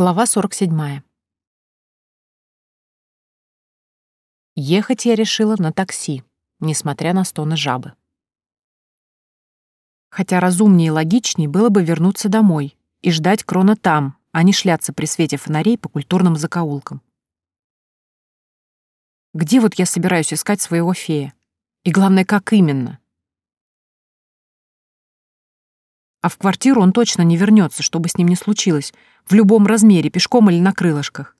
Глава 47. Ехать я решила на такси, несмотря на стоны жабы. Хотя разумнее и логичнее было бы вернуться домой и ждать Крона там, а не шляться при свете фонарей по культурным закоулкам. Где вот я собираюсь искать своего фея? И главное, как именно? А в квартиру он точно не вернется, что бы с ним ни случилось, в любом размере, пешком или на крылышках.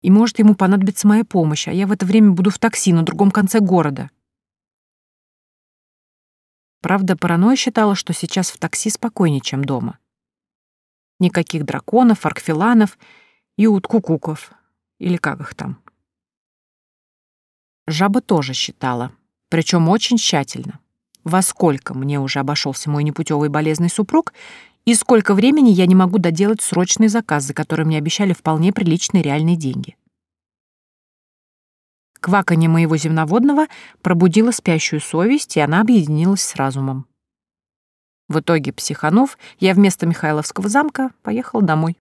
И может ему понадобится моя помощь, а я в это время буду в такси на другом конце города. Правда, паранойя считала, что сейчас в такси спокойнее, чем дома. Никаких драконов, аркфиланов и уткукуков, или как их там. Жаба тоже считала, причем очень тщательно во сколько мне уже обошелся мой непутевый болезный супруг и сколько времени я не могу доделать срочный заказ, за который мне обещали вполне приличные реальные деньги. Кваканье моего земноводного пробудило спящую совесть, и она объединилась с разумом. В итоге, психанов, я вместо Михайловского замка поехал домой.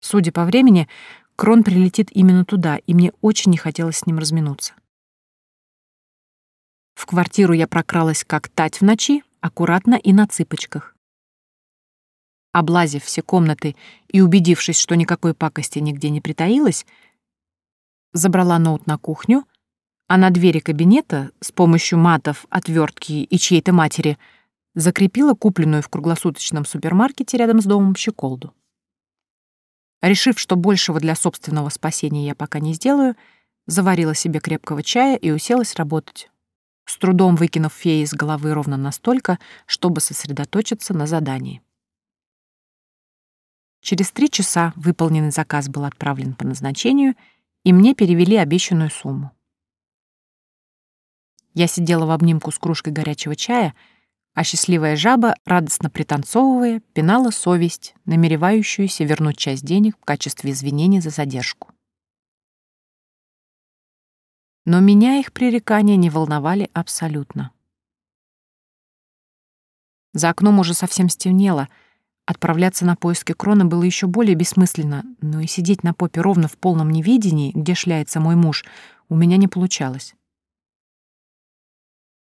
Судя по времени, Крон прилетит именно туда, и мне очень не хотелось с ним разминуться. В квартиру я прокралась как тать в ночи, аккуратно и на цыпочках. Облазив все комнаты и убедившись, что никакой пакости нигде не притаилось, забрала ноут на кухню, а на двери кабинета с помощью матов, отвертки и чьей-то матери закрепила купленную в круглосуточном супермаркете рядом с домом щеколду. Решив, что большего для собственного спасения я пока не сделаю, заварила себе крепкого чая и уселась работать с трудом выкинув феи из головы ровно настолько, чтобы сосредоточиться на задании. Через три часа выполненный заказ был отправлен по назначению, и мне перевели обещанную сумму. Я сидела в обнимку с кружкой горячего чая, а счастливая жаба, радостно пританцовывая, пинала совесть, намеревающуюся вернуть часть денег в качестве извинения за задержку но меня их пререкания не волновали абсолютно. За окном уже совсем стемнело. Отправляться на поиски крона было еще более бессмысленно, но и сидеть на попе ровно в полном неведении, где шляется мой муж, у меня не получалось.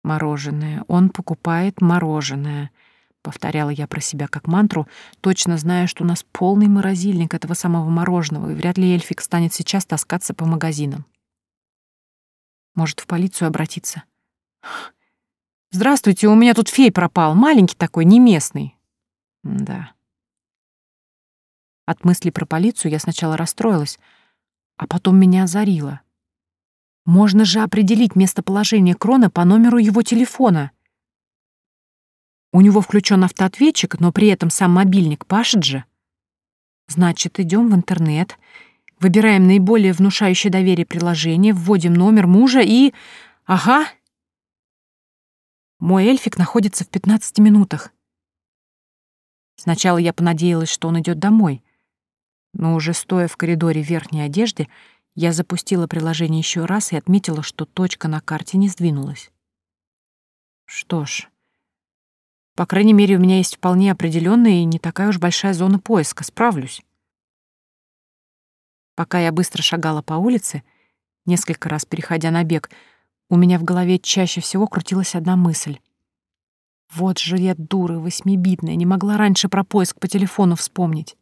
«Мороженое. Он покупает мороженое», — повторяла я про себя как мантру, точно зная, что у нас полный морозильник этого самого мороженого, и вряд ли эльфик станет сейчас таскаться по магазинам. Может, в полицию обратиться? «Здравствуйте, у меня тут фей пропал, маленький такой, не местный». Да. От мысли про полицию я сначала расстроилась, а потом меня озарило. Можно же определить местоположение Крона по номеру его телефона. У него включен автоответчик, но при этом сам мобильник пашет же. Значит, идем в интернет Выбираем наиболее внушающее доверие приложение, вводим номер мужа и... Ага! Мой эльфик находится в 15 минутах. Сначала я понадеялась, что он идет домой, но уже стоя в коридоре в верхней одежде, я запустила приложение еще раз и отметила, что точка на карте не сдвинулась. Что ж, по крайней мере, у меня есть вполне определенная и не такая уж большая зона поиска, справлюсь. Пока я быстро шагала по улице, несколько раз переходя на бег, у меня в голове чаще всего крутилась одна мысль. Вот же я дура восьмибитная, не могла раньше про поиск по телефону вспомнить.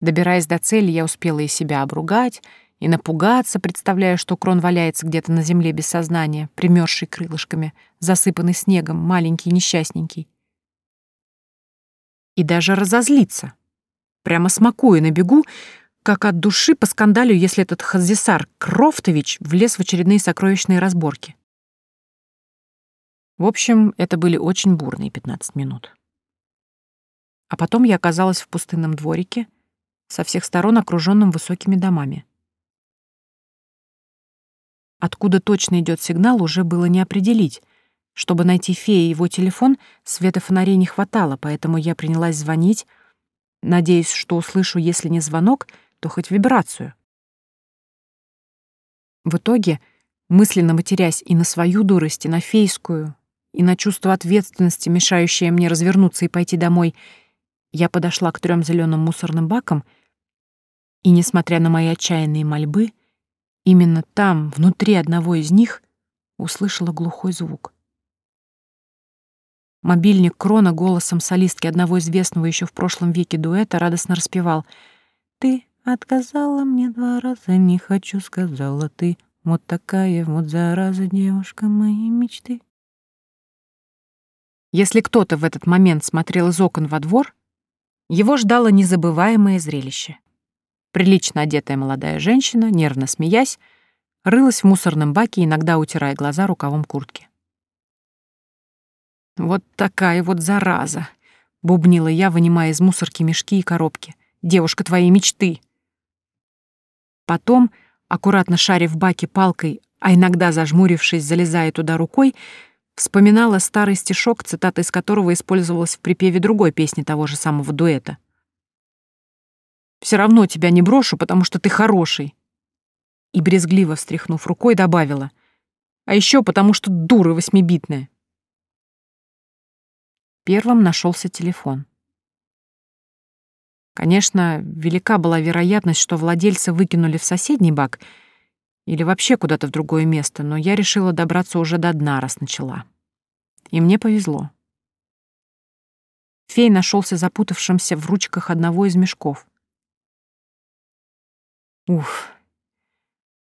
Добираясь до цели, я успела и себя обругать, и напугаться, представляя, что крон валяется где-то на земле без сознания, примёрзший крылышками, засыпанный снегом, маленький, несчастненький. И даже разозлиться, Прямо смакуя на бегу, как от души по скандалю, если этот Хазисар Крофтович влез в очередные сокровищные разборки. В общем, это были очень бурные 15 минут. А потом я оказалась в пустынном дворике, со всех сторон окруженным высокими домами. Откуда точно идет сигнал, уже было не определить. Чтобы найти фея и его телефон, света фонарей не хватало, поэтому я принялась звонить, надеясь, что услышу, если не звонок, то хоть вибрацию. В итоге, мысленно матерясь и на свою дурость, и на фейскую, и на чувство ответственности, мешающее мне развернуться и пойти домой, я подошла к трем зеленым мусорным бакам и, несмотря на мои отчаянные мольбы, именно там, внутри одного из них, услышала глухой звук. Мобильник Крона голосом солистки одного известного еще в прошлом веке дуэта радостно распевал «Ты отказала мне два раза, не хочу, сказала ты, вот такая вот зараза девушка моей мечты». Если кто-то в этот момент смотрел из окон во двор, его ждало незабываемое зрелище. Прилично одетая молодая женщина, нервно смеясь, рылась в мусорном баке, иногда утирая глаза рукавом куртки. «Вот такая вот зараза!» — бубнила я, вынимая из мусорки мешки и коробки. «Девушка твоей мечты!» Потом, аккуратно шаря в баке палкой, а иногда зажмурившись, залезая туда рукой, вспоминала старый стишок, цитата из которого использовалась в припеве другой песни того же самого дуэта. «Все равно тебя не брошу, потому что ты хороший!» И брезгливо встряхнув рукой, добавила. «А еще потому что дура восьмибитная!» Первым нашелся телефон. Конечно, велика была вероятность, что владельца выкинули в соседний бак или вообще куда-то в другое место, но я решила добраться уже до дна, раз начала. И мне повезло. Фей нашелся запутавшимся в ручках одного из мешков. Уф.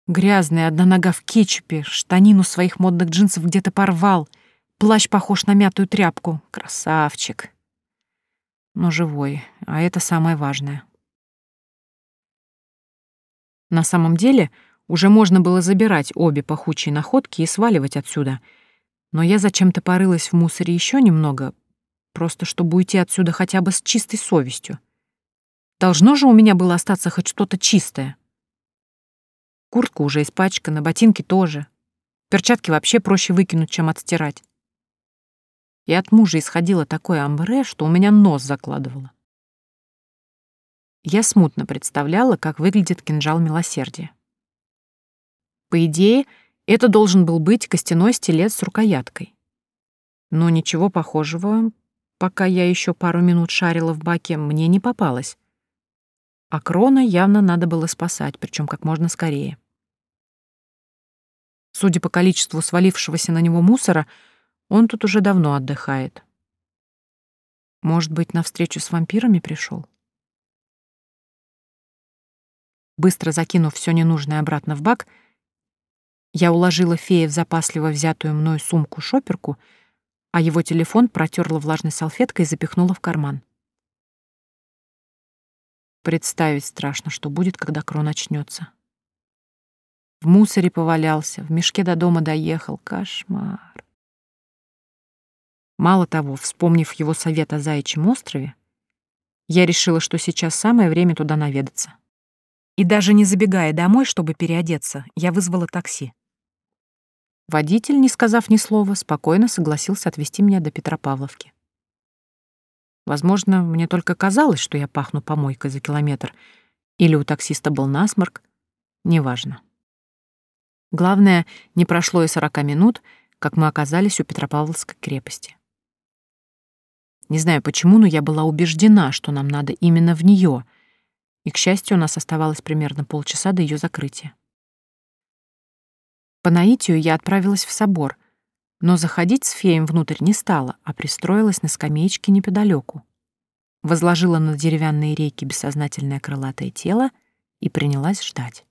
Грязная, одна нога в кетчупе, штанину своих модных джинсов где-то порвал — Плащ похож на мятую тряпку. Красавчик. Но живой, а это самое важное. На самом деле, уже можно было забирать обе пахучие находки и сваливать отсюда. Но я зачем-то порылась в мусоре еще немного, просто чтобы уйти отсюда хотя бы с чистой совестью. Должно же у меня было остаться хоть что-то чистое. Куртка уже испачкана, ботинки тоже. Перчатки вообще проще выкинуть, чем отстирать и от мужа исходило такое амбре, что у меня нос закладывало. Я смутно представляла, как выглядит кинжал милосердия. По идее, это должен был быть костяной стилет с рукояткой. Но ничего похожего, пока я еще пару минут шарила в баке, мне не попалось. А крона явно надо было спасать, причем как можно скорее. Судя по количеству свалившегося на него мусора, он тут уже давно отдыхает. Может быть, на встречу с вампирами пришел? Быстро закинув все ненужное обратно в бак, я уложила фея в запасливо взятую мной сумку-шоперку, а его телефон протерла влажной салфеткой и запихнула в карман. Представить страшно, что будет, когда крон очнется. В мусоре повалялся, в мешке до дома доехал. Кошмар. Мало того, вспомнив его совет о Заячьем острове, я решила, что сейчас самое время туда наведаться. И даже не забегая домой, чтобы переодеться, я вызвала такси. Водитель, не сказав ни слова, спокойно согласился отвезти меня до Петропавловки. Возможно, мне только казалось, что я пахну помойкой за километр, или у таксиста был насморк, неважно. Главное, не прошло и сорока минут, как мы оказались у Петропавловской крепости. Не знаю почему, но я была убеждена, что нам надо именно в нее. И, к счастью, у нас оставалось примерно полчаса до ее закрытия. По наитию я отправилась в собор, но заходить с феем внутрь не стала, а пристроилась на скамеечке неподалеку. Возложила на деревянные рейки бессознательное крылатое тело и принялась ждать.